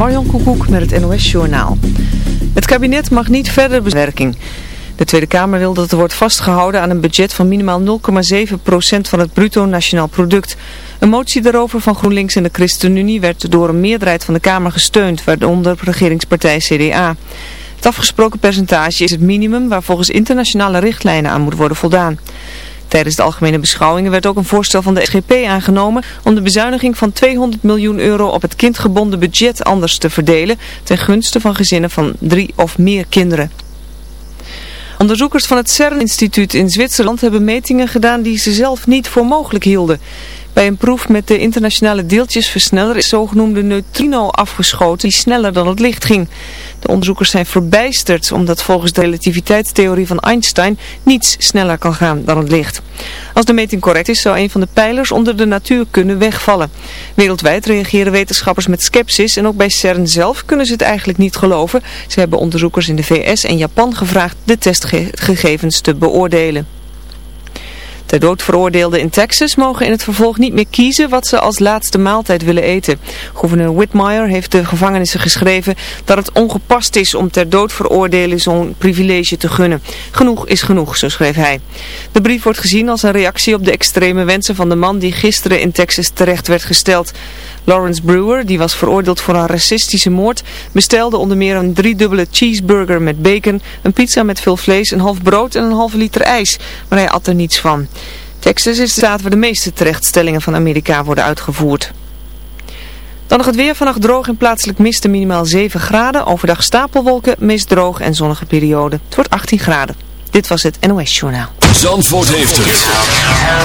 Marjan Koekoek met het NOS Journaal. Het kabinet mag niet verder bewerking. De Tweede Kamer wil dat er wordt vastgehouden aan een budget van minimaal 0,7% van het bruto nationaal product. Een motie daarover van GroenLinks en de ChristenUnie werd door een meerderheid van de Kamer gesteund, waaronder regeringspartij CDA. Het afgesproken percentage is het minimum waar volgens internationale richtlijnen aan moet worden voldaan. Tijdens de algemene beschouwingen werd ook een voorstel van de SGP aangenomen om de bezuiniging van 200 miljoen euro op het kindgebonden budget anders te verdelen ten gunste van gezinnen van drie of meer kinderen. Onderzoekers van het CERN-instituut in Zwitserland hebben metingen gedaan die ze zelf niet voor mogelijk hielden. Bij een proef met de internationale deeltjesversneller is zogenoemde neutrino afgeschoten die sneller dan het licht ging. De onderzoekers zijn verbijsterd omdat volgens de relativiteitstheorie van Einstein niets sneller kan gaan dan het licht. Als de meting correct is zou een van de pijlers onder de natuur kunnen wegvallen. Wereldwijd reageren wetenschappers met sceptisch en ook bij CERN zelf kunnen ze het eigenlijk niet geloven. Ze hebben onderzoekers in de VS en Japan gevraagd de testgegevens te beoordelen. Ter dood veroordeelden in Texas mogen in het vervolg niet meer kiezen wat ze als laatste maaltijd willen eten. Gouverneur Whitmire heeft de gevangenissen geschreven dat het ongepast is om ter dood veroordelen zo'n privilege te gunnen. Genoeg is genoeg, zo schreef hij. De brief wordt gezien als een reactie op de extreme wensen van de man die gisteren in Texas terecht werd gesteld. Lawrence Brewer, die was veroordeeld voor een racistische moord, bestelde onder meer een driedubbele cheeseburger met bacon, een pizza met veel vlees, een half brood en een halve liter ijs, maar hij at er niets van. Texas is de staat waar de meeste terechtstellingen van Amerika worden uitgevoerd. Dan nog het weer. Vannacht droog en plaatselijk mist minimaal 7 graden. Overdag stapelwolken, mist droog en zonnige periode. Het wordt 18 graden. Dit was het NOS Journaal. Zandvoort heeft het.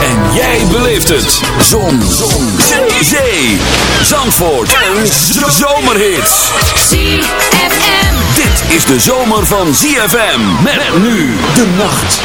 En jij beleeft het. Zon. Zon. Zee. Zandvoort. En zomerhits. ZFM. Dit is de zomer van ZFM. Met nu de nacht.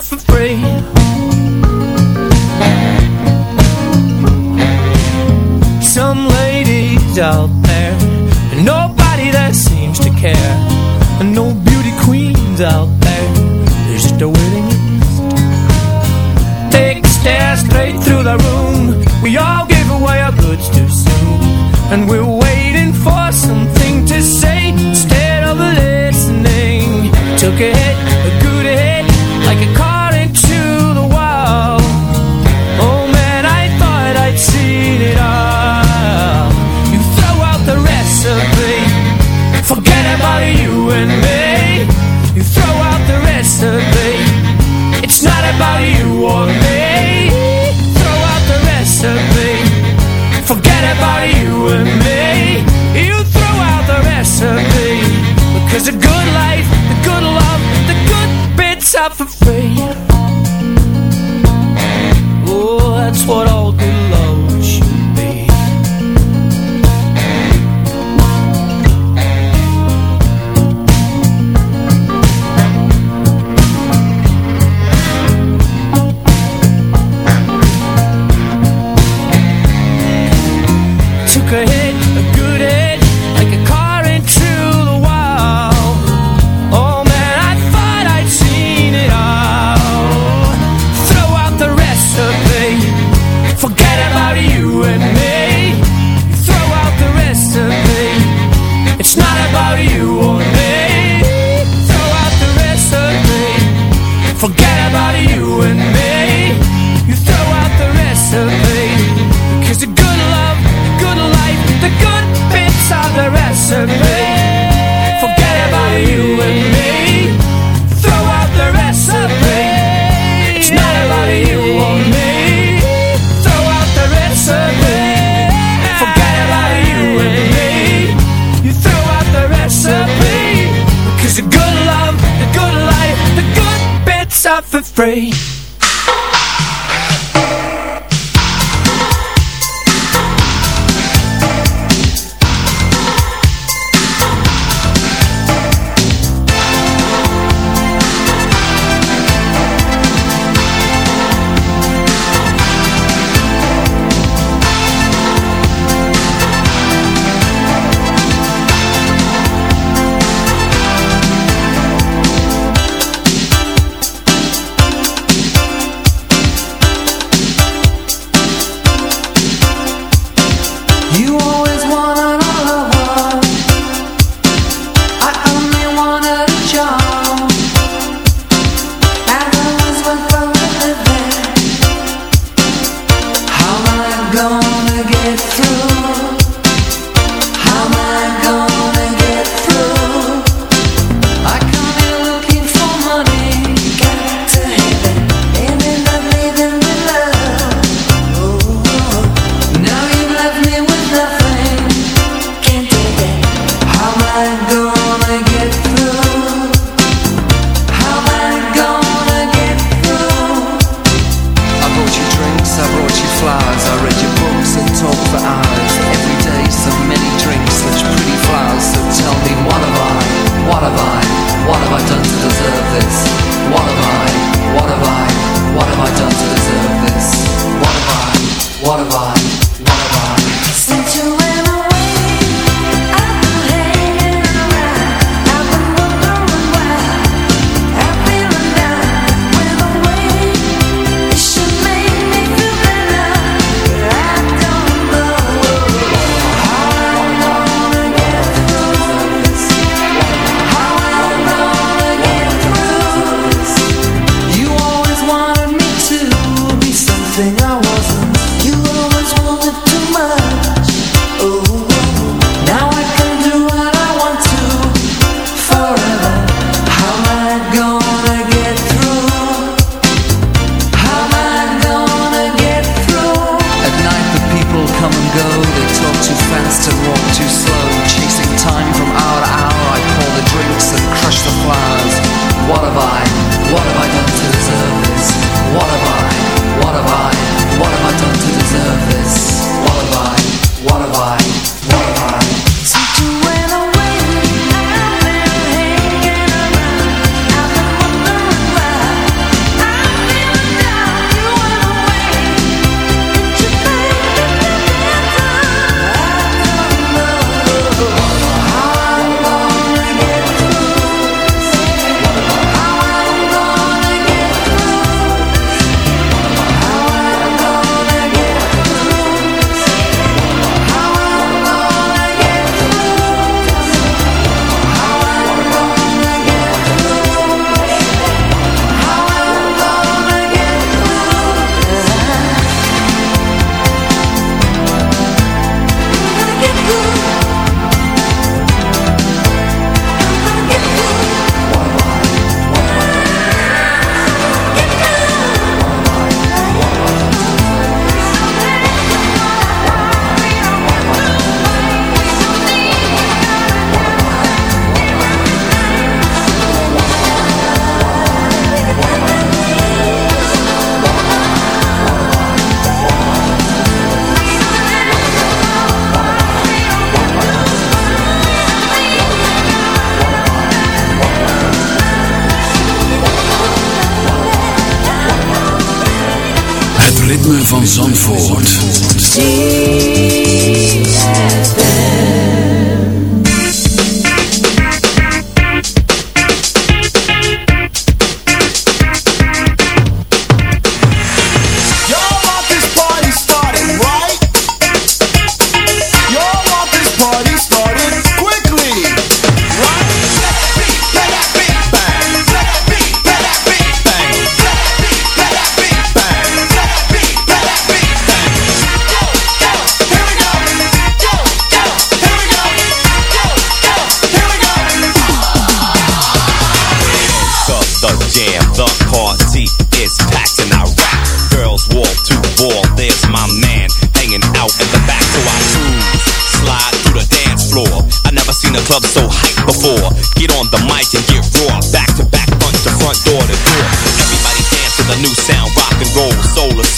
got some afraid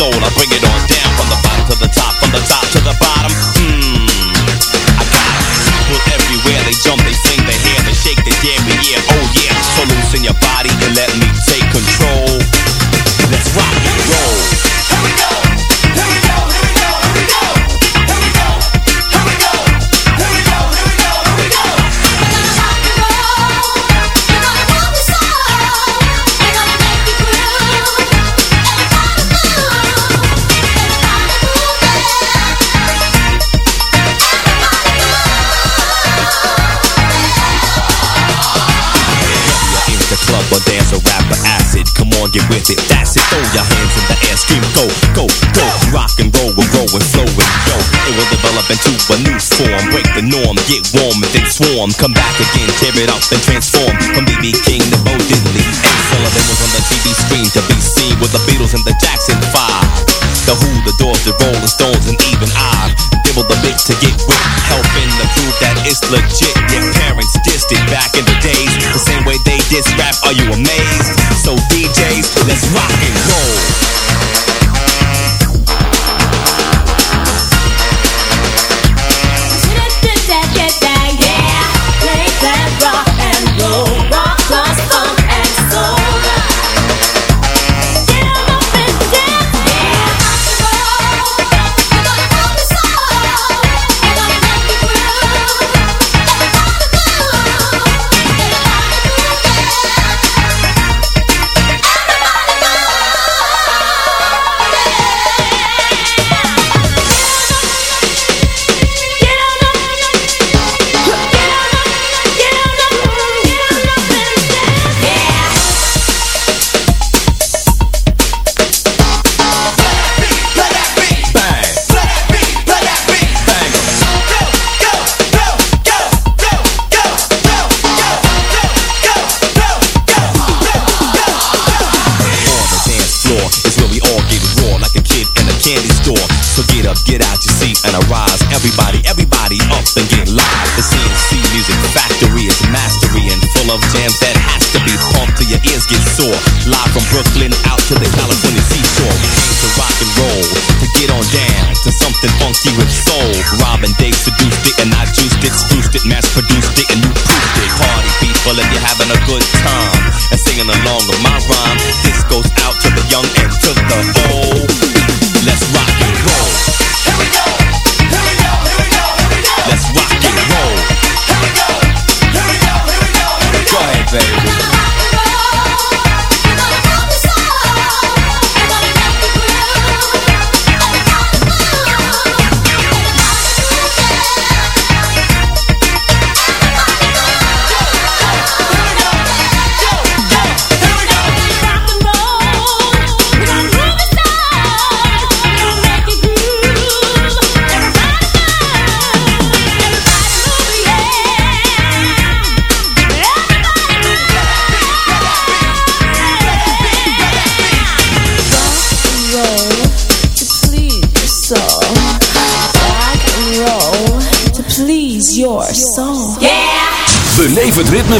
soul. I bring it on down from the bottom. Get with it, that's it. Throw your hands in the air, scream, go, go, go, rock and roll, we roll and slow it, yo. It will develop into a new form. Break the norm, get warm and then swarm. Come back again, tear it up and transform. From BB King to Bo Diddley. Ed Sullivan was on the TV screen to be seen with the Beatles and the Jackson 5. The Who, the Doors, the Rolling Stones, and even I. Dibble the bit to get with, helping to prove that it's legit. Your parents dissed it back in the days, the same way they diss rap. Are you amazed? So DJs, let's rock and roll.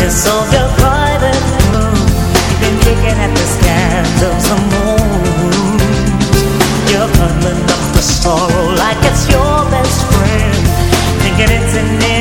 You sold your private You've been at the of You're up the sorrow like it's your best friend. Thinking it's an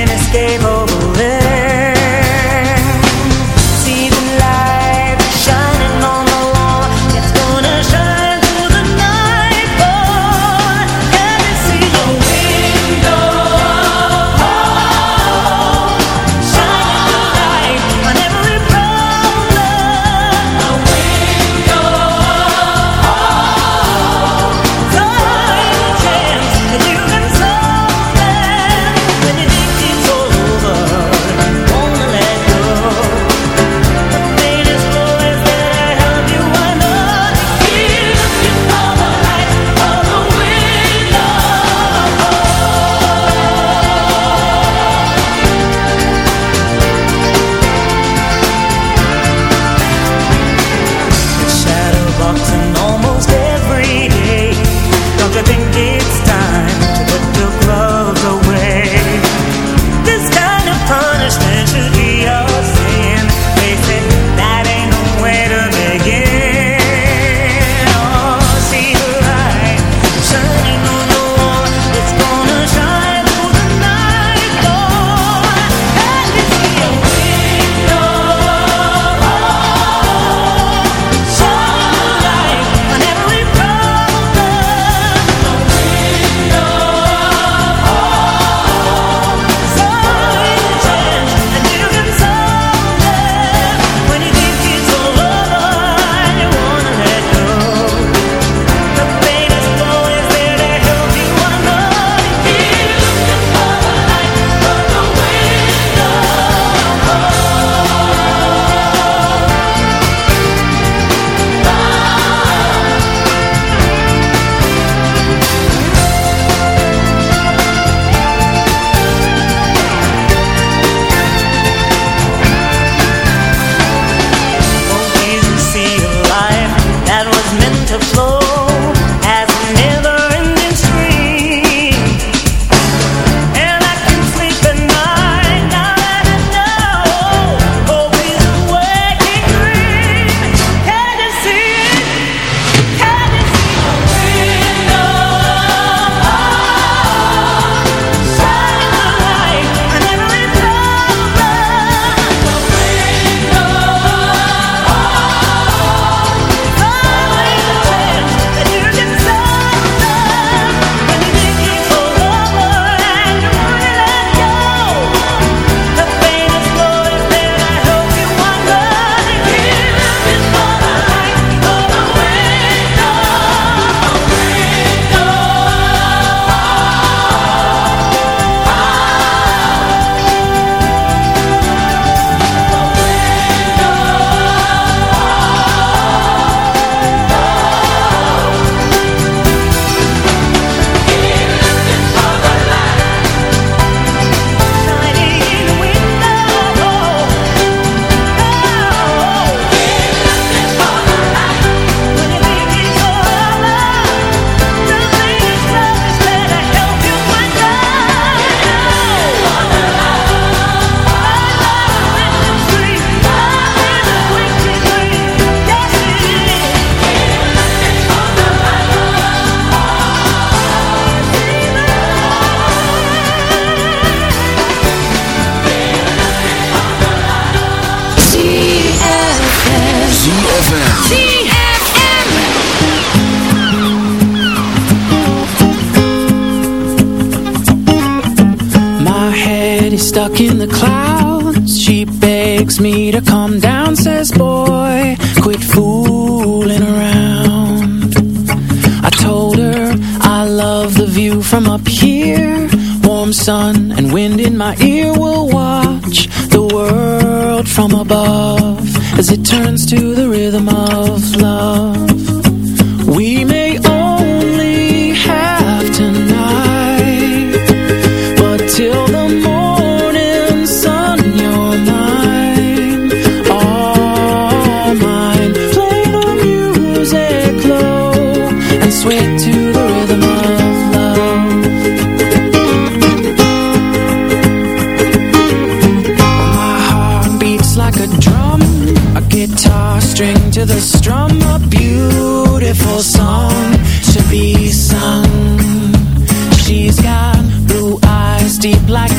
of love.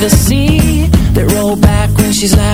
the sea. That roll back when she's laughing.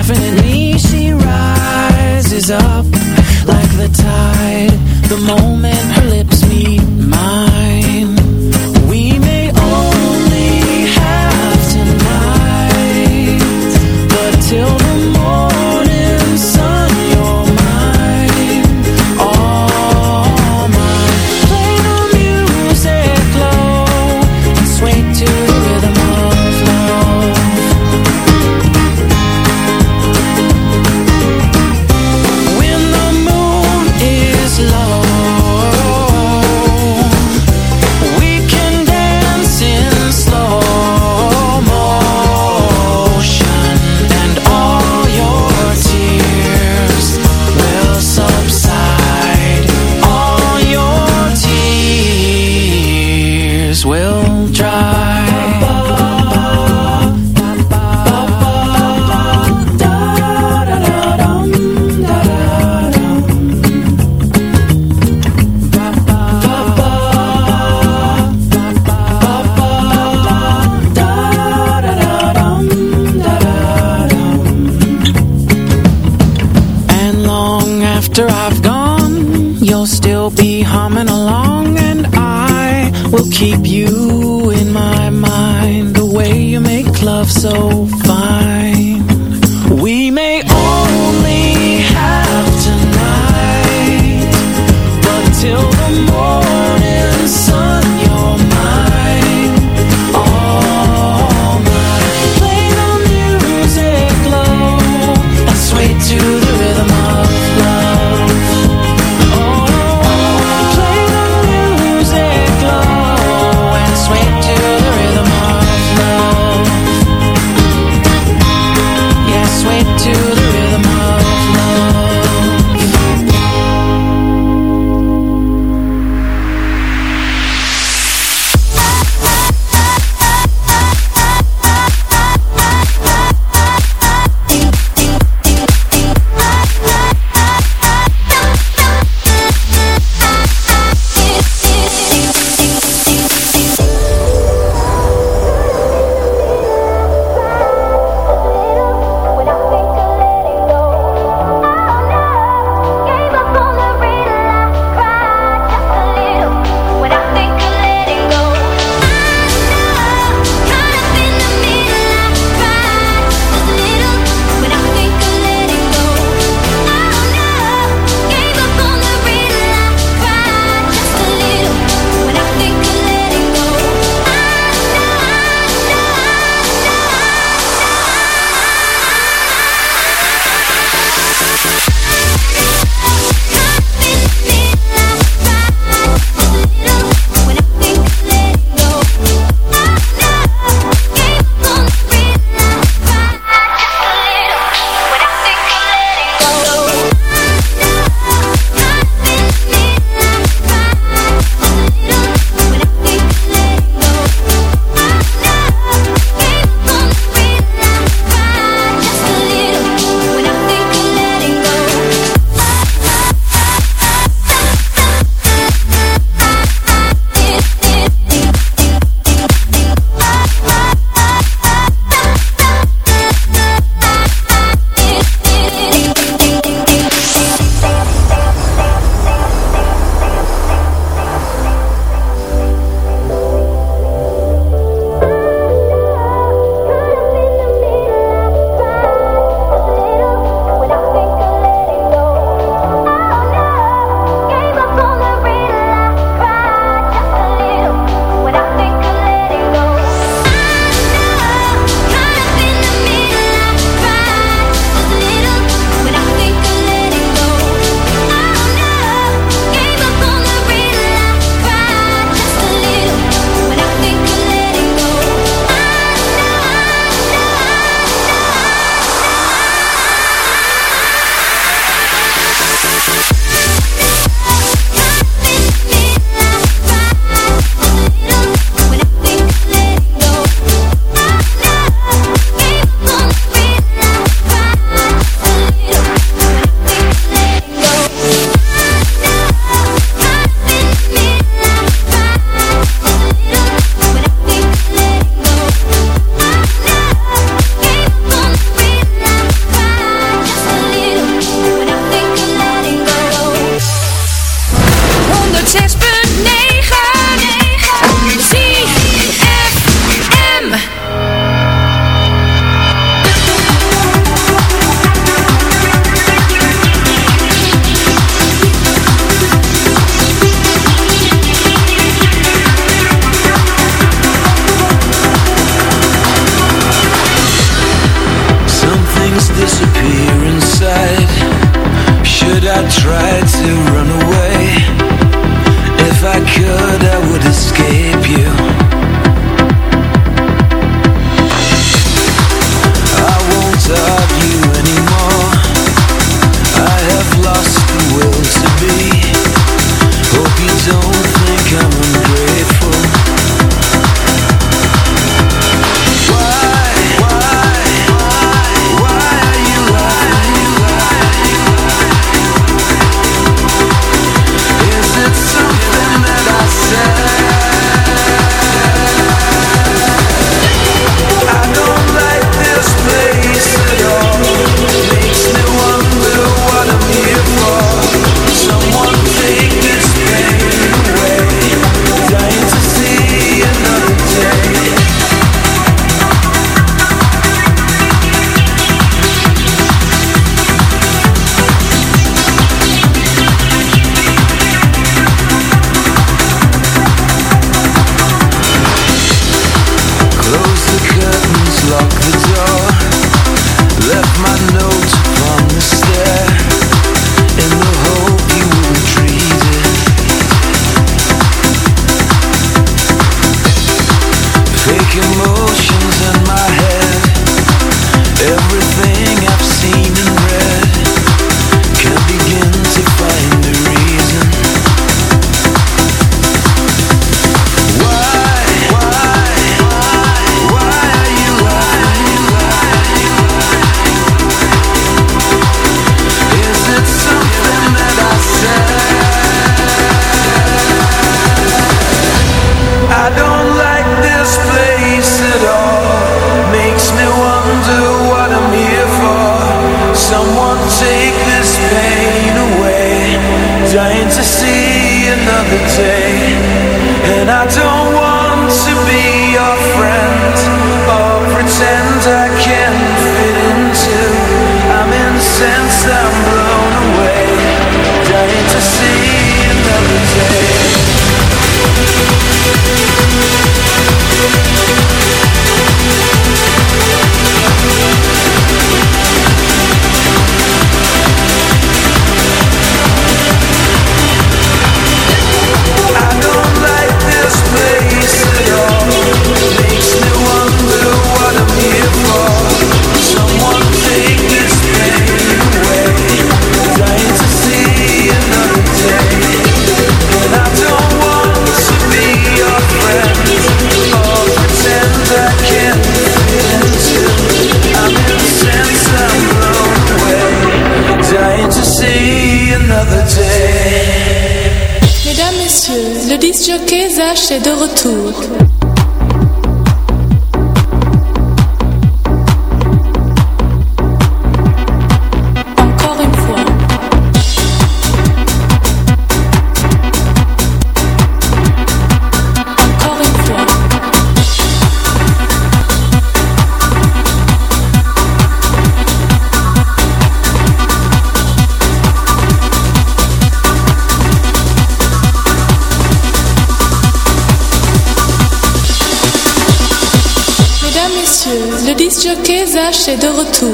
de retour.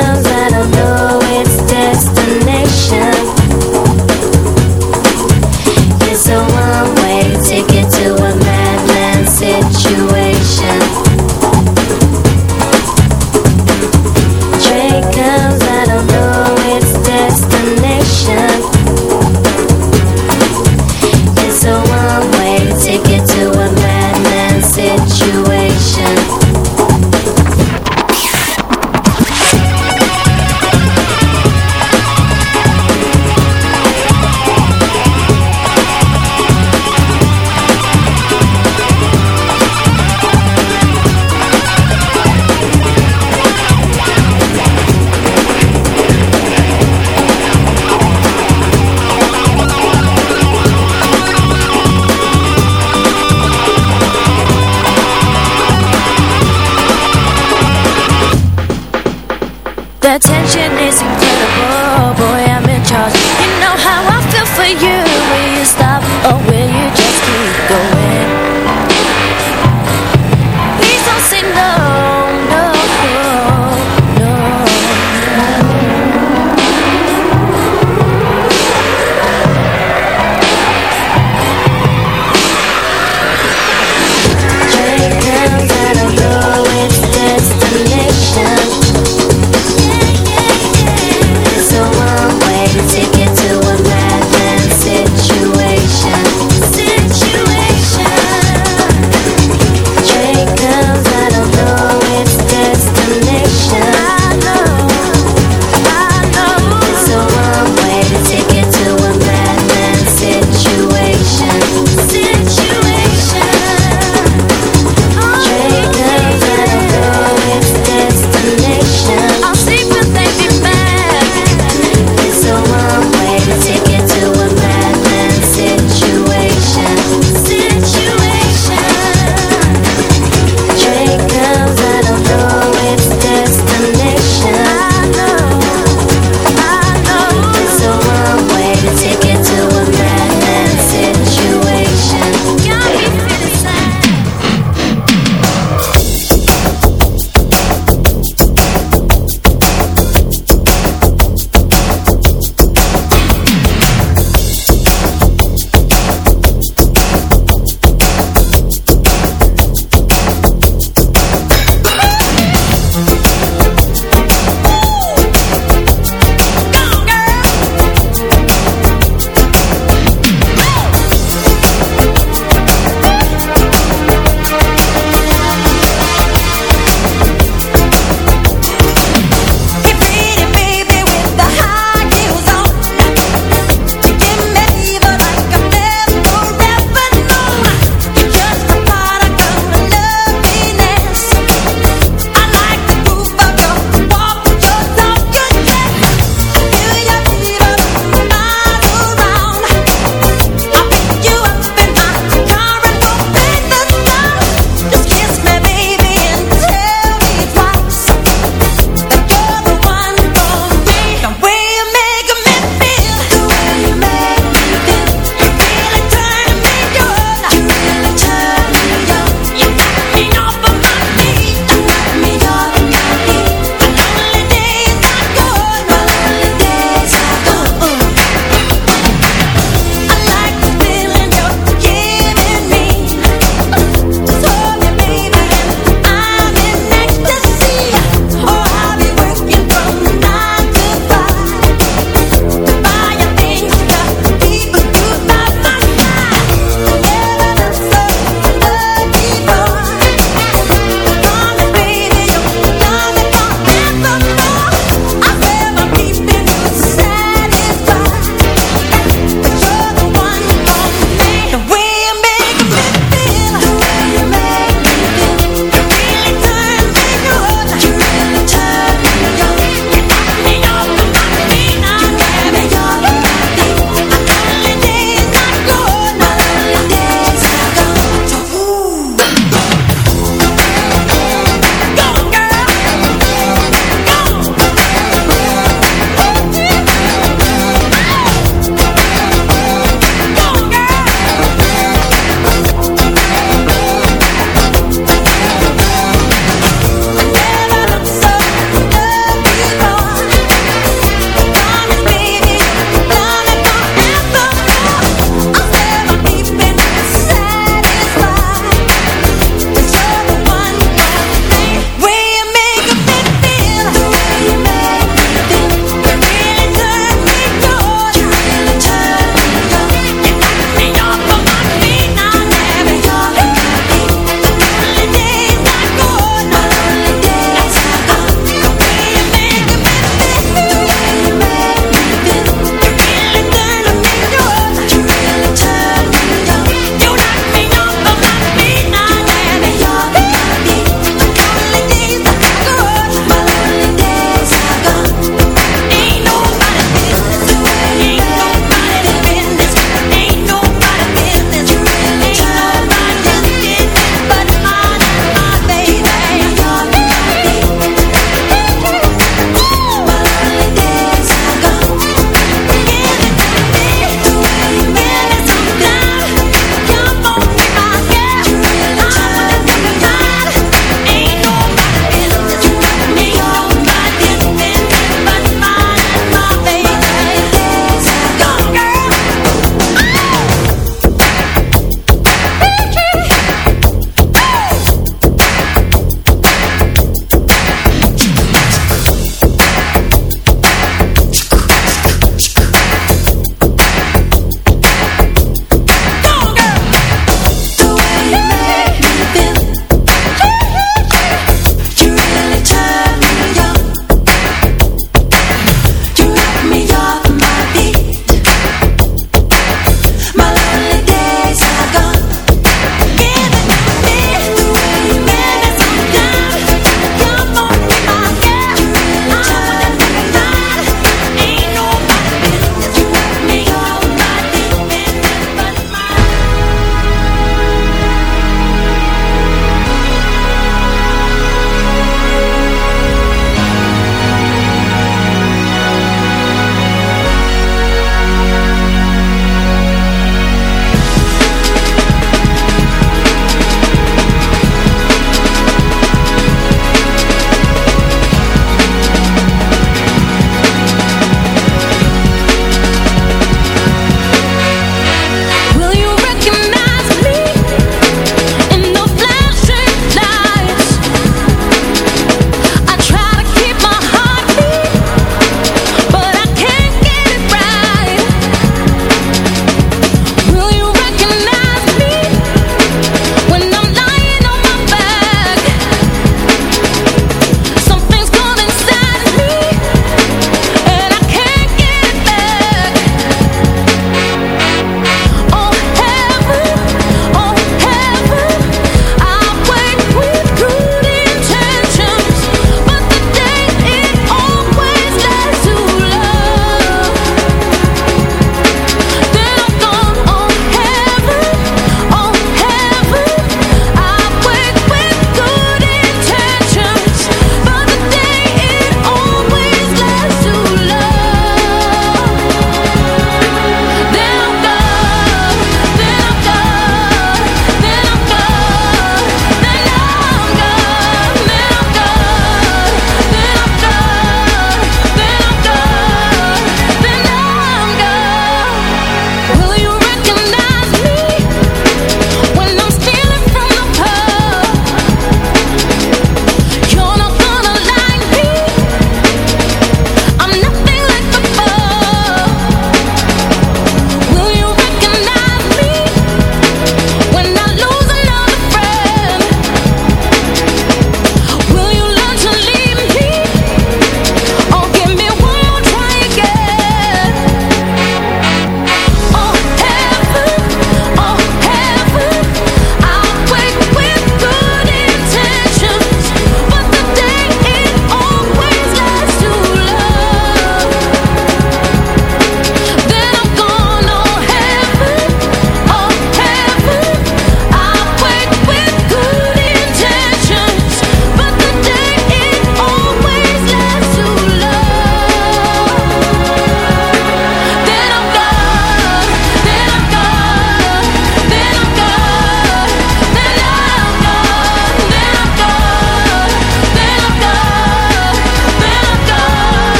love.